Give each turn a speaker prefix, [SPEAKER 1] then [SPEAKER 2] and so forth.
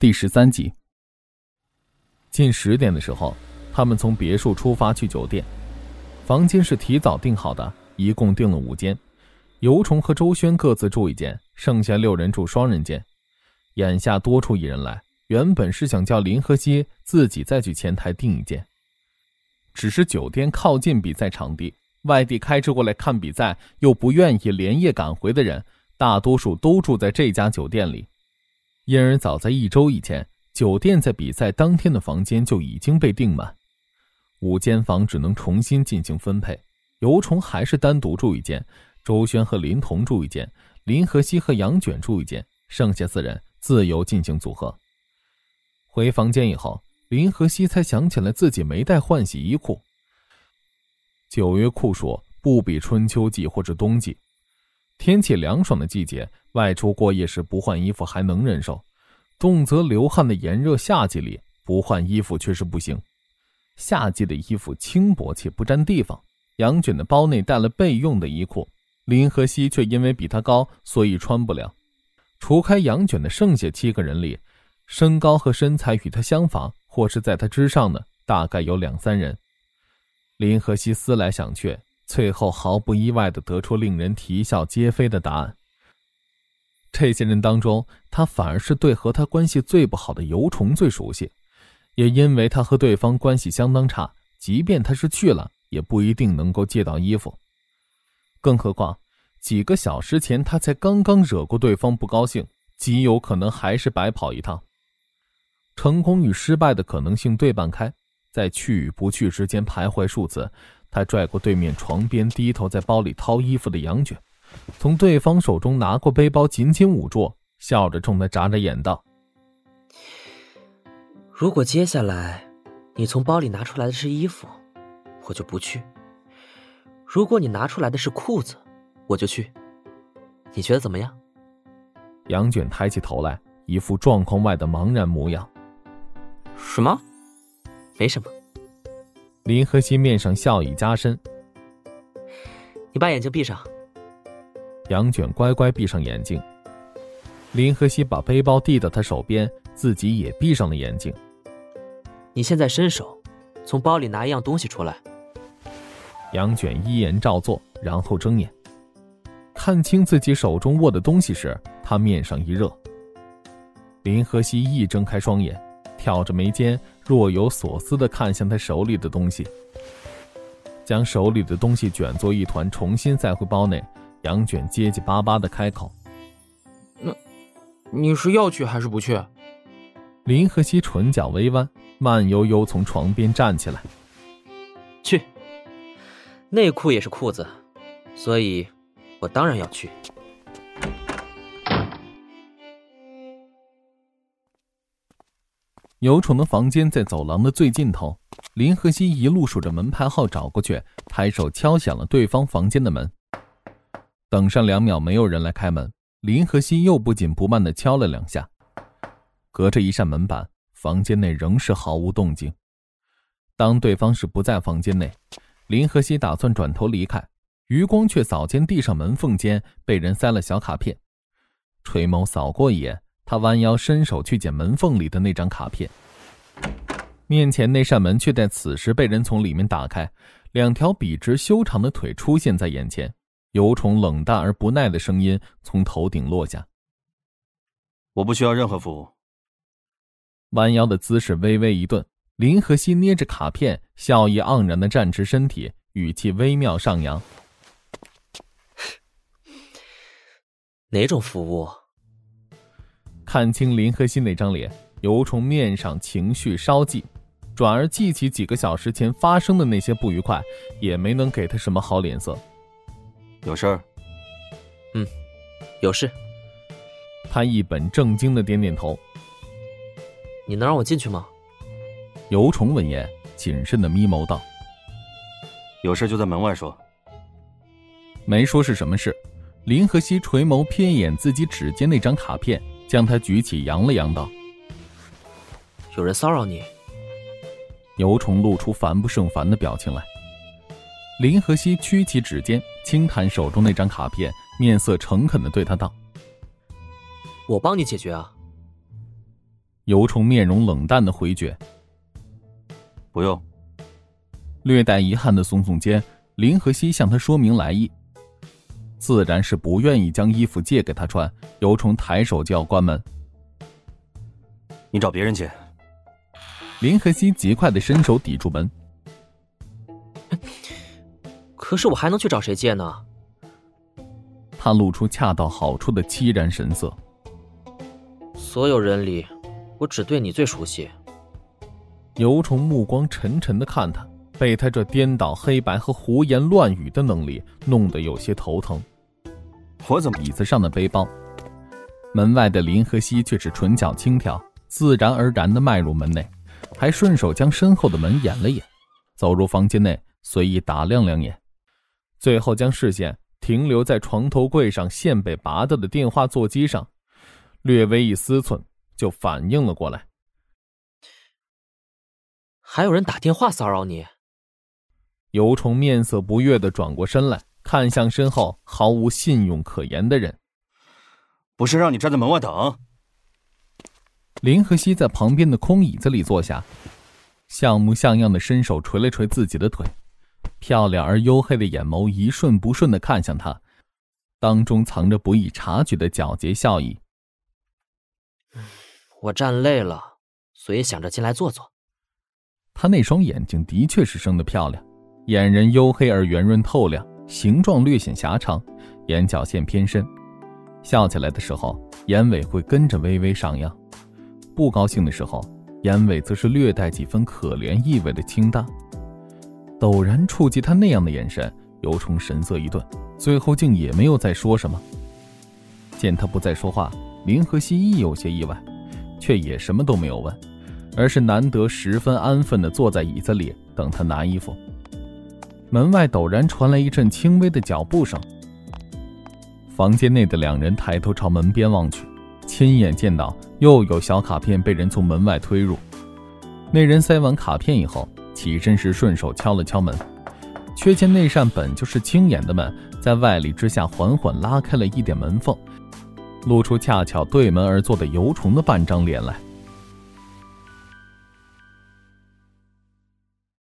[SPEAKER 1] 第十三集。近十点的时候，他们从别墅出发去酒店，房间是提早订好的，一共订了五间。尤虫和周轩各自住一间，剩下六人住双人间。眼下多出一人来，原本是想叫林和熙自己再去前台订一间，只是酒店靠近比赛场地，外地开车过来看比赛又不愿意连夜赶回的人，大多数都住在这家酒店里。因而早在一周以前，酒店在比赛当天的房间就已经被订满，五间房只能重新进行分配。尤虫还是单独住一间。周轩和林童住一间，林和熙和杨卷住一间，剩下四人自由进行组合。回房间以后，林和熙才想起来自己没带换洗衣裤。九月酷暑不比春秋季或者冬季，天气凉爽的季节，外出过夜时不换衣服还能忍受；动则流汗的炎热夏季里，不换衣服却是不行。夏季的衣服轻薄且不占地方，杨卷的包内带了备用的衣裤。林和熙却因为比他高，所以穿不了。除开杨卷的剩下七个人里，身高和身材与他相仿，或是在他之上的，大概有两三人。林和熙思来想去，最后毫不意外的得出令人啼笑皆非的答案。这些人当中，他反而是对和他关系最不好的尤虫最熟悉，也因为他和对方关系相当差，即便他是去了，也不一定能够借到衣服。更何况，几个小时前他才刚刚惹过对方不高兴，极有可能还是白跑一趟。成功与失败的可能性对半开，在去与不去之间徘徊数次。他拽过对面床边低头在包里掏衣服的杨卷，从对方手中拿过背包，紧紧捂住，笑着冲他眨眨眼道：“
[SPEAKER 2] 如果接下来你从包里拿出来的是衣服，我就不去。”如果你拿出来的是裤子，我就去。你觉得怎么样？
[SPEAKER 1] 杨卷抬起头来，一副状况外的茫然模样。
[SPEAKER 2] 什么？没什么。
[SPEAKER 1] 林和熙面上笑意加深。
[SPEAKER 2] 你把眼睛闭上。
[SPEAKER 1] 杨卷乖乖闭上眼睛。林和熙把背包递到他手边，自己也闭上了眼睛。
[SPEAKER 2] 你现在伸手，从包里拿一样东西出来。
[SPEAKER 1] 杨卷依言照做，然后睁眼，看清自己手中握的东西时，他面上一热。林和熙一睁开双眼，挑着眉间，若有所思的看向他手里的东西，将手里的东西卷作一团，重新塞回包内。杨卷结结巴巴的开口：“
[SPEAKER 3] 那，你是要去还是不去？”
[SPEAKER 1] 林和熙唇角微弯，慢悠悠从床边站起来：“
[SPEAKER 2] 去。”内裤也是裤子，所以，我当然要去。
[SPEAKER 1] 牛宠的房间在走廊的最尽头，林和熙一路数着门牌号找过去，抬手敲响了对方房间的门。等上两秒，没有人来开门，林和熙又不紧不慢的敲了两下，隔着一扇门板，房间内仍是毫无动静。当对方是不在房间内。林和熙打算转头离开，余光却扫见地上门缝间被人塞了小卡片，垂眸扫过一眼，他弯腰伸手去捡门缝里的那张卡片。面前那扇门却在此时被人从里面打开，两条笔直修长的腿出现在眼前，有种冷淡而不耐的声音从头顶落下：“
[SPEAKER 4] 我不需要任何服务。”
[SPEAKER 1] 弯腰的姿势微微一顿。林和熙捏着卡片，笑意盎然的站直身体，语气微妙上扬：“
[SPEAKER 2] 哪种服务？”
[SPEAKER 1] 看清林和熙那张脸，尤虫面上情绪稍寂，转而记起几个小时前发生的那些不愉快，也没能给他什么好脸色。
[SPEAKER 4] 有事儿？
[SPEAKER 2] 嗯，有事。
[SPEAKER 1] 他一本正经的点点头。
[SPEAKER 2] 你能让我进去吗？
[SPEAKER 1] 尤虫闻言，谨慎的眯眸道：“
[SPEAKER 4] 有事就在门外说。”
[SPEAKER 1] 没说是什么事。林和熙垂眸瞥一眼自己指尖那张卡片，将他举起，扬了扬，道：“
[SPEAKER 2] 有人骚扰你。”
[SPEAKER 1] 尤虫露出烦不胜烦的表情来。林和熙屈起指尖，轻弹手中那张卡片，面色诚恳的对他道：“
[SPEAKER 2] 我帮你解决啊。”
[SPEAKER 1] 尤虫面容冷淡的回绝：“
[SPEAKER 4] 不用。”
[SPEAKER 1] 略带遗憾的耸耸肩，林和熙向他说明来意。自然是不愿意将衣服借给他穿。尤虫抬手就要关门，
[SPEAKER 4] 你找别人借。
[SPEAKER 1] 林和熙极快的伸手抵住门。
[SPEAKER 2] 可是我还能去找谁借呢？
[SPEAKER 1] 他露出恰到好处的凄然神色。
[SPEAKER 2] 所有人里，我只对你最熟悉。
[SPEAKER 1] 尤虫目光沉沉的看他，被他这颠倒黑白和胡言乱语的能力弄得有些头疼。
[SPEAKER 4] 我怎么？
[SPEAKER 1] 椅子上的背包。门外的林和熙却是唇角轻挑，自然而然的迈入门内，还顺手将身后的门掩了掩，走入房间内，随意打量两眼。最后将视线停留在床头柜上线被拔掉的电话座机上，略微一思忖，就反应了过来。
[SPEAKER 2] 还有人打电话骚扰你？
[SPEAKER 1] 尤虫面色不悦的转过身来，看向身后毫无信用可言的人。
[SPEAKER 4] 不是让你站在门外等。
[SPEAKER 1] 林和熙在旁边的空椅子里坐下，像模像样的伸手捶了捶自己的腿。漂亮而黝黑的眼眸一瞬不瞬的看向他，当中藏着不易察觉的皎洁笑意。
[SPEAKER 2] 我站累了，所以想着进来坐坐。
[SPEAKER 1] 他那双眼睛的确是生得漂亮，眼仁黝黑而圆润透亮，形状略显狭长，眼角线偏深，笑起来的时候眼尾会跟着微微上扬，不高兴的时候眼尾则是略带几分可怜意味的清淡。陡然触及他那样的眼神，尤虫神色一顿，最后竟也没有再说什么。见他不再说话，林和熙亦有些意外，却也什么都没有问，而是难得十分安分地坐在椅子里等他拿衣服。门外陡然传来一阵轻微的脚步声，房间内的两人抬头朝门边望去，亲眼见到又有小卡片被人从门外推入。那人塞完卡片以后。起身时顺手敲了敲门，却见那扇本就是轻掩的门，在外力之下缓缓拉开了一点门缝，露出恰巧对门而坐的油虫的半张脸来。